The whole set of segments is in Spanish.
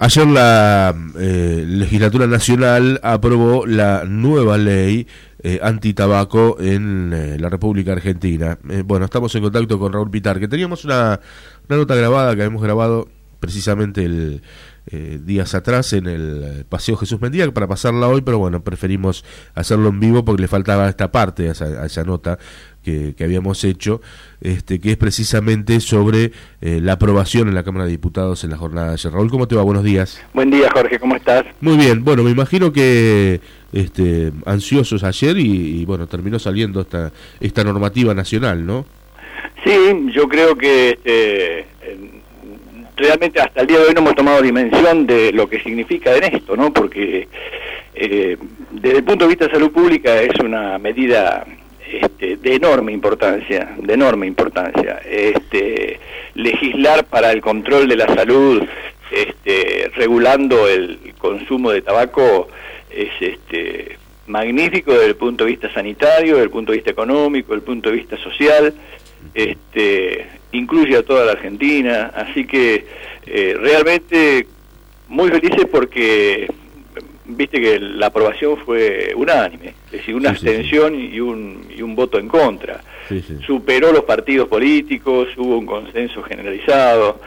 Ayer la eh, legislatura nacional aprobó la nueva ley eh, anti-tabaco en eh, la República Argentina. Eh, bueno, estamos en contacto con Raúl Pitar, que teníamos una, una nota grabada que habíamos grabado precisamente el días atrás en el Paseo Jesús Mendía para pasarla hoy, pero bueno, preferimos hacerlo en vivo porque le faltaba esta parte a esa, a esa nota que, habíamos hecho, este, que es precisamente sobre eh, la aprobación en la Cámara de Diputados en la jornada de ayer. Raúl, ¿cómo te va? Buenos días. Buen día, Jorge, ¿cómo estás? Muy bien, bueno, me imagino que este, ansiosos ayer y, bueno, terminó saliendo esta, esta normativa nacional, ¿no? Sí, yo creo que este, realmente hasta el día de hoy no hemos tomado dimensión de lo que significa en esto, ¿no? Porque eh, desde el punto de vista de salud pública es una medida este, de enorme importancia, de enorme importancia. Este, legislar para el control de la salud, este, regulando el consumo de tabaco, es este, magnífico desde el punto de vista sanitario, desde el punto de vista económico, desde punto de vista social. Este, incluye a toda la Argentina, así que eh, realmente muy felices porque viste que la aprobación fue unánime, es decir, una abstención Y, un, y un voto en contra. Superó los partidos políticos, hubo un consenso generalizado,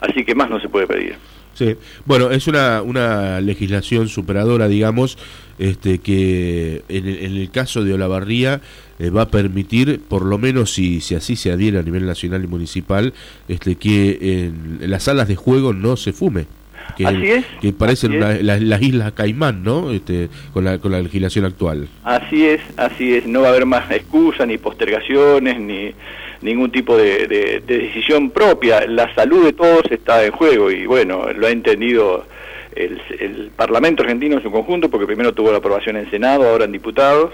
así que más no se puede pedir. Sí, bueno, es una, una legislación superadora, digamos, este, que en el, caso de Olavarría eh, va a permitir, por lo menos si, si así se adhiere a nivel nacional y municipal, este, que en las salas de juego no se fume que, así es, que parecen las islas Caimán, ¿no? Este, con, la, con la legislación actual. Así es, así es. No va a haber más excusas, ni postergaciones, ni ningún tipo de, decisión propia. La salud de todos está en juego y bueno, lo ha entendido el, Parlamento argentino en su conjunto, porque primero tuvo la aprobación en Senado, ahora en diputados.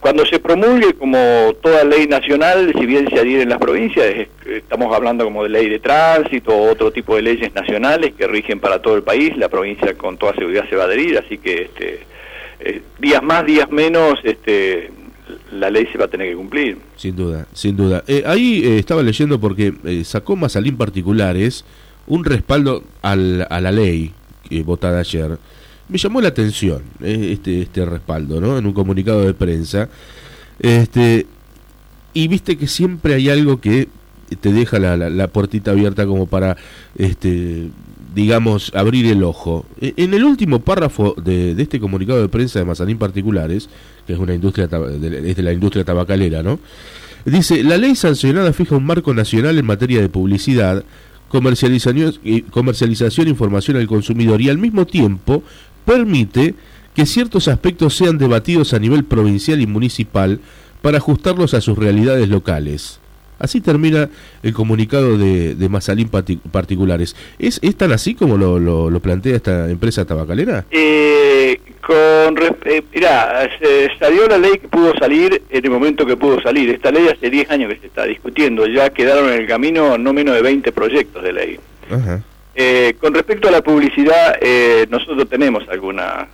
Cuando se promulgue como toda ley nacional, si bien se adhieren las provincias, estamos hablando como de ley de tránsito o otro tipo de leyes nacionales que rigen para todo el país, la provincia con toda seguridad se va a adherir, así que este, eh, días más, días menos, este, la ley se va a tener que cumplir. Sin duda, sin duda. Eh, ahí eh, estaba leyendo porque sacó Mazalín Particulares un respaldo al, a la ley votada ayer me llamó la atención eh, este, este respaldo, ¿no? En un comunicado de prensa. Este, y viste que siempre hay algo que te deja la, la, puertita abierta como para, este, digamos, abrir el ojo. E, en el último párrafo de, de este comunicado de prensa de Mazanín Particulares, que es una industria de la industria tabacalera, ¿no? Dice, la ley sancionada fija un marco nacional en materia de publicidad, comercialización, comercialización información al consumidor y al mismo tiempo permite que ciertos aspectos sean debatidos a nivel provincial y municipal para ajustarlos a sus realidades locales. Así termina el comunicado de, de Mazalín Particulares. ¿Es, ¿Es, tan así como lo, lo, plantea esta empresa tabacalera? Eh, con, eh, mirá, salió la ley que pudo salir en el momento que pudo salir. Esta ley hace 10 años que se está discutiendo. Ya quedaron en el camino no menos de 20 proyectos de ley. Ajá. Eh, con respecto a la publicidad, eh, nosotros tenemos alguna,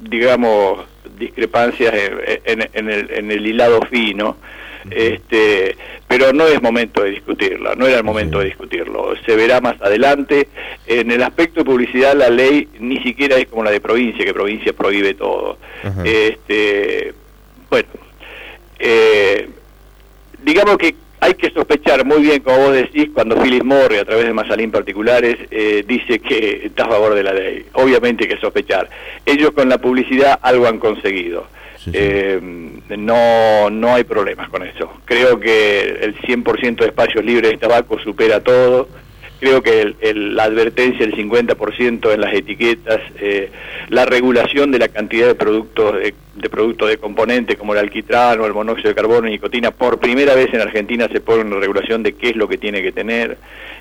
digamos, discrepancias en, el, en el hilado fino, este, pero no es momento de discutirla, no era el momento de discutirlo. Se verá más adelante. En el aspecto de publicidad, la ley ni siquiera es como la de provincia, que provincia prohíbe todo. Este, bueno, eh, digamos que hay que sospechar muy bien, como vos decís, cuando Philip Morri, a través de Mazalín particulares, eh, dice que está a favor de la ley. Obviamente hay que sospechar. Ellos con la publicidad algo han conseguido. Eh, no, no hay problemas con eso. Creo que el 100% de espacios libres de tabaco supera todo creo que la advertencia del 50% en las etiquetas, eh, la regulación de la cantidad de productos de, productos de componentes como el alquitrán o el monóxido de carbono y nicotina, por primera vez en Argentina se pone una regulación de qué es lo que tiene que tener.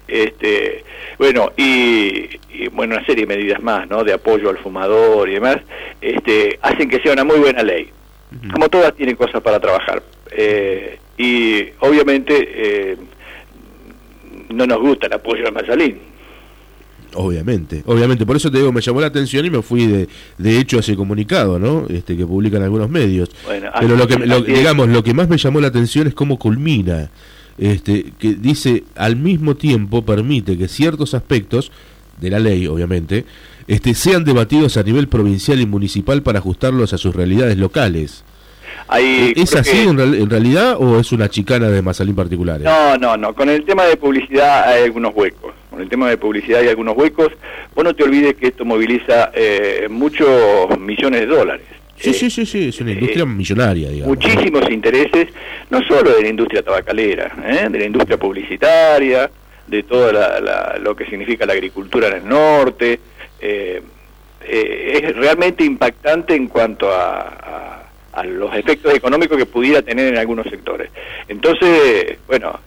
Este, bueno, y, bueno, una serie de medidas más, ¿no? De apoyo al fumador y demás, este, hacen que sea una muy buena ley. Como todas tienen cosas para trabajar. Eh, y obviamente eh, no nos gusta el apoyo a Mazalín. Obviamente, obviamente, por eso te digo, me llamó la atención y me fui de, de hecho a ese comunicado, ¿no? Este que publican algunos medios. Pero lo que digamos, lo que más me llamó la atención es cómo culmina, este que dice al mismo tiempo permite que ciertos aspectos de la ley, obviamente, este, sean debatidos a nivel provincial y municipal para ajustarlos a sus realidades locales. ¿Es así en, realidad o es una chicana de Mazalín particulares? No, no, no. Con el tema de publicidad hay algunos huecos. Con el tema de publicidad hay algunos huecos. Vos no te olvides que esto moviliza eh, muchos millones de dólares. Sí, sí, sí, sí, es una industria eh, millonaria, digamos. Muchísimos intereses, no solo de la industria tabacalera, ¿eh? de la industria publicitaria, de todo lo que significa la agricultura en el norte. es realmente impactante en cuanto a a los efectos económicos que pudiera tener en algunos sectores. Entonces, bueno,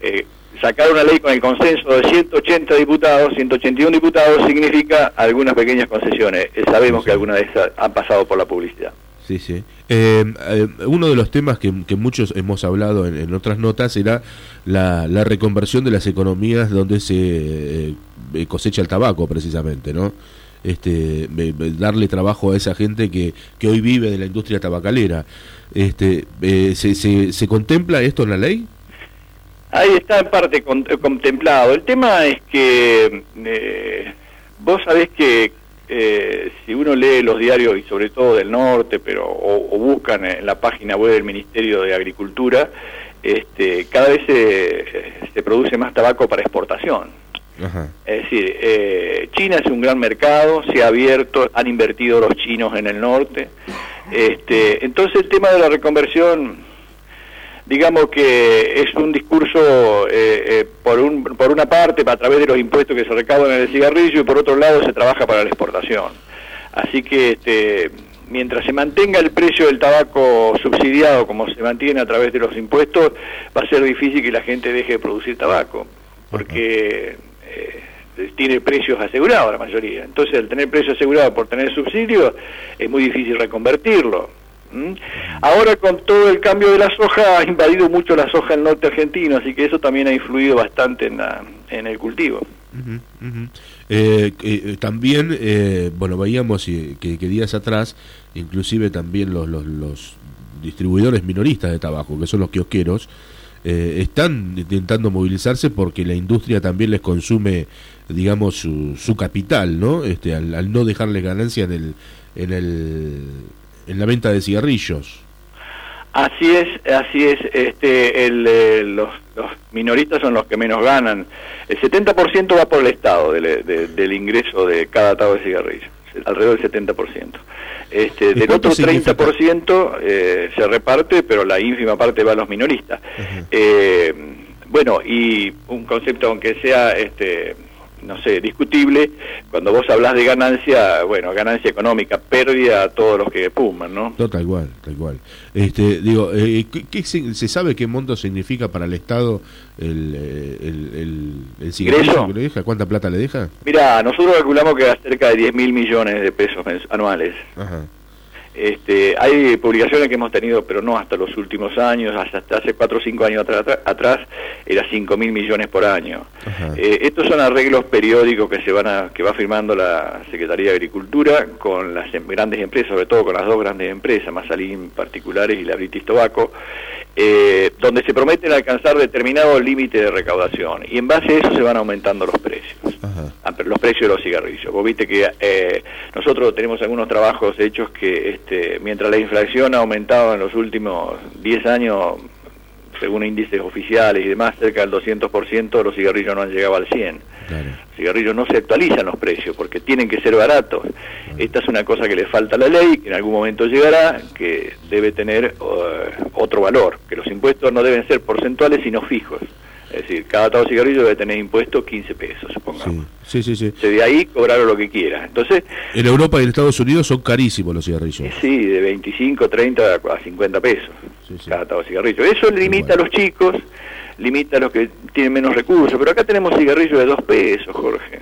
eh, sacar una ley con el consenso de 180 diputados, 181 diputados, significa algunas pequeñas concesiones. Eh, sabemos que algunas de esas han pasado por la publicidad. Sí, sí. Eh, uno de los temas que, muchos hemos hablado en, otras notas era la, la, reconversión de las economías donde se cosecha el tabaco, precisamente, ¿no? Este, darle trabajo a esa gente que, que hoy vive de la industria tabacalera. Este, eh, ¿se, se, contempla esto en la ley? Ahí está en parte contemplado. El tema es que eh, vos sabés que eh, si uno lee los diarios y sobre todo del norte, pero o, buscan en la página web del Ministerio de Agricultura, este, cada vez se produce más tabaco para exportación. Es decir, eh, China es un gran mercado, se ha abierto, han invertido los chinos en el norte. Este, entonces el tema de la reconversión, digamos que es un discurso eh, eh, por, un, por una parte a través de los impuestos que se recaudan en el cigarrillo y por otro lado se trabaja para la exportación. Así que este, mientras se mantenga el precio del tabaco subsidiado como se mantiene a través de los impuestos, va a ser difícil que la gente deje de producir tabaco, porque eh, tiene precios asegurados la mayoría. Entonces, al tener precios asegurados por tener subsidios, es muy difícil reconvertirlo. Ahora con todo el cambio de la soja ha invadido mucho la soja el norte argentino, así que eso también ha influido bastante en, en el cultivo. Eh, eh, también, bueno, veíamos que, días atrás, inclusive también los, los, los distribuidores minoristas de tabaco, que son los kiosqueros, eh, están intentando movilizarse porque la industria también les consume, digamos, su, su capital, ¿no? Este, al, no dejarles ganancia en el, en el, en la venta de cigarrillos. Así es, así es. Este, el, eh, los, los, minoristas son los que menos ganan. El 70% va por el Estado del ingreso de cada atado de cigarrillo, alrededor del 70%. Este, del otro 30% eh, se reparte, pero la ínfima parte va a los minoristas. Eh, bueno, y un concepto, aunque sea este, no sé, discutible, cuando vos hablas de ganancia, bueno, ganancia económica, pérdida a todos los que puman, ¿no? No, tal cual, tal cual. Este, digo, eh, ¿qué, se, sabe qué monto significa para el Estado el, eh, el, el, cigarrillo que le deja? ¿Cuánta plata le deja? Mira, nosotros calculamos que da cerca de 10 mil millones de pesos anuales. Ajá. Este, hay publicaciones que hemos tenido, pero no hasta los últimos años, hasta hace 4 o 5 años atrás, era 5 mil millones por año. Eh, estos son arreglos periódicos que se van a, que va firmando la Secretaría de Agricultura con las em, grandes empresas, sobre todo con las dos grandes empresas, Masalín particulares y la British Tobacco, eh, donde se prometen alcanzar determinado límite de recaudación. Y en base a eso se van aumentando los precios, ah, los precios de los cigarrillos. Vos viste que eh, nosotros tenemos algunos trabajos hechos que este, mientras la inflación ha aumentado en los últimos 10 años, según índices oficiales y demás, cerca del 200%, los cigarrillos no han llegado al 100%. Los cigarrillos no se actualizan los precios porque tienen que ser baratos. Esta es una cosa que le falta a la ley, que en algún momento llegará, que debe tener uh, otro valor, que los impuestos no deben ser porcentuales sino fijos. Decir, cada atado de cigarrillo debe tener impuesto 15 pesos, supongamos. Sí, sí, sí. De ahí cobraron lo que quiera. Entonces, en Europa y en Estados Unidos son carísimos los cigarrillos. Sí, de 25, 30 a 50 pesos cada atado de cigarrillo. Eso limita a los chicos, limita a los que tienen menos recursos. Pero acá tenemos cigarrillos de 2 pesos, Jorge.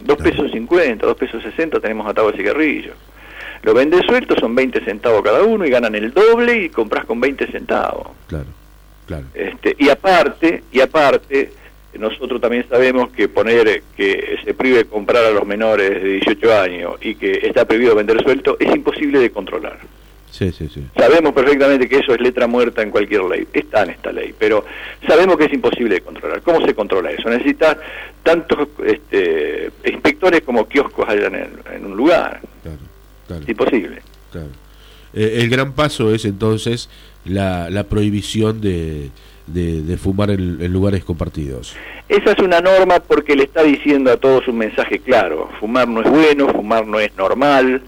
2 pesos 50, 2 pesos 60 tenemos atado de cigarrillo. Lo vendes suelto, son 20 centavos cada uno y ganan el doble y compras con 20 centavos. Claro. Este, y aparte, y aparte, nosotros también sabemos que poner que se prohíbe comprar a los menores de 18 años y que está prohibido vender suelto es imposible de controlar. Sí, sí, sí. Sabemos perfectamente que eso es letra muerta en cualquier ley, está en esta ley, pero sabemos que es imposible de controlar. ¿Cómo se controla eso? Necesita tantos este, inspectores como kioscos hayan en, un lugar. Claro, claro. Es imposible. Claro. Eh, el gran paso es entonces la, la prohibición de, de, fumar en, lugares compartidos. Esa es una norma porque le está diciendo a todos un mensaje claro. Fumar no es bueno, fumar no es normal.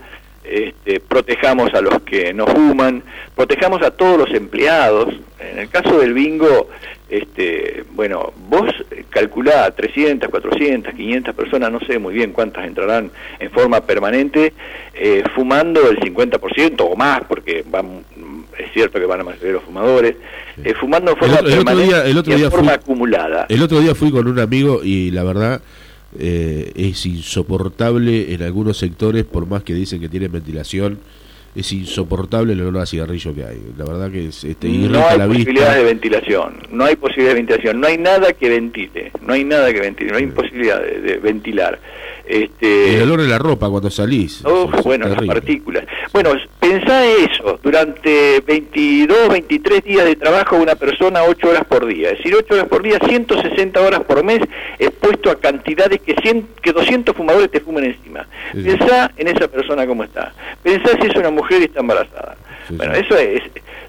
Este, protejamos a los que no fuman, protejamos a todos los empleados. En el caso del bingo, este, bueno, vos calculá 300, 400, 500 personas, no sé muy bien cuántas entrarán en forma permanente, eh, fumando el 50% o más, porque van, es cierto que van a más los fumadores, eh, fumando en forma permanente y en forma acumulada. El otro día fui con un amigo y la verdad eh, es insoportable en algunos sectores, por más que dicen que tienen ventilación, es insoportable el olor a cigarrillo que hay. La verdad que es, este, no hay posibilidad de ventilación, no hay posibilidad de ventilación, no hay nada que ventile, no hay nada que ventile, no hay posibilidad de ventilar. Este, el olor de la ropa cuando salís. bueno, las partículas. Bueno, pensá eso, durante 22, 23 días de trabajo una persona 8 horas por día, es decir, 8 horas por día, 160 horas por mes expuesto a cantidades que, 100, que 200 fumadores te fumen encima. Pensá en esa persona cómo está. Pensá si es una mujer y está embarazada. bueno, eso es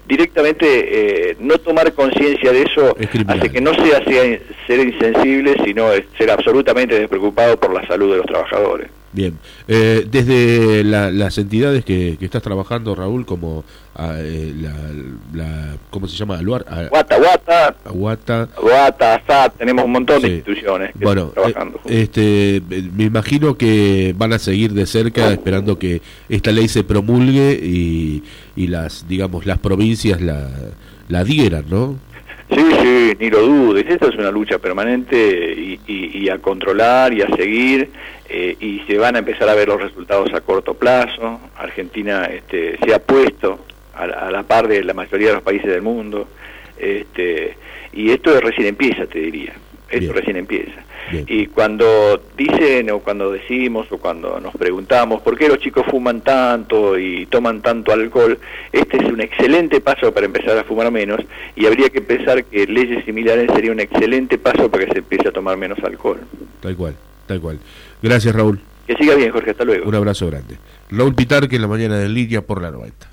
directamente eh, no tomar conciencia de eso hace que no sea, ser insensible, sino ser absolutamente despreocupado por la salud de los trabajadores. Bien, eh, desde las entidades que, estás trabajando, Raúl, como ah, eh, la, ¿cómo se llama? Aluar, ah, Guata, Guata, Guata, Guata, SAT, tenemos un montón de instituciones que bueno, están trabajando. este, me imagino que van a seguir de cerca esperando que esta ley se promulgue y, y las, digamos, las provincias la, la dieran, ¿no? Sí, sí, ni lo dudes. Esta es una lucha permanente y, a controlar y a seguir eh, y se van a empezar a ver los resultados a corto plazo. Argentina este, se ha puesto a, la par de la mayoría de los países del mundo este, y esto recién empieza, te diría. Esto recién empieza. Y cuando dicen o cuando decimos o cuando nos preguntamos por qué los chicos fuman tanto y toman tanto alcohol, este es un excelente paso para empezar a fumar menos y habría que pensar que leyes similares sería un excelente paso para que se empiece a tomar menos alcohol. Tal cual, tal cual. Gracias Raúl. Que siga bien Jorge, hasta luego. Un abrazo grande. Raúl Pitar que en la mañana de Lidia por la 90.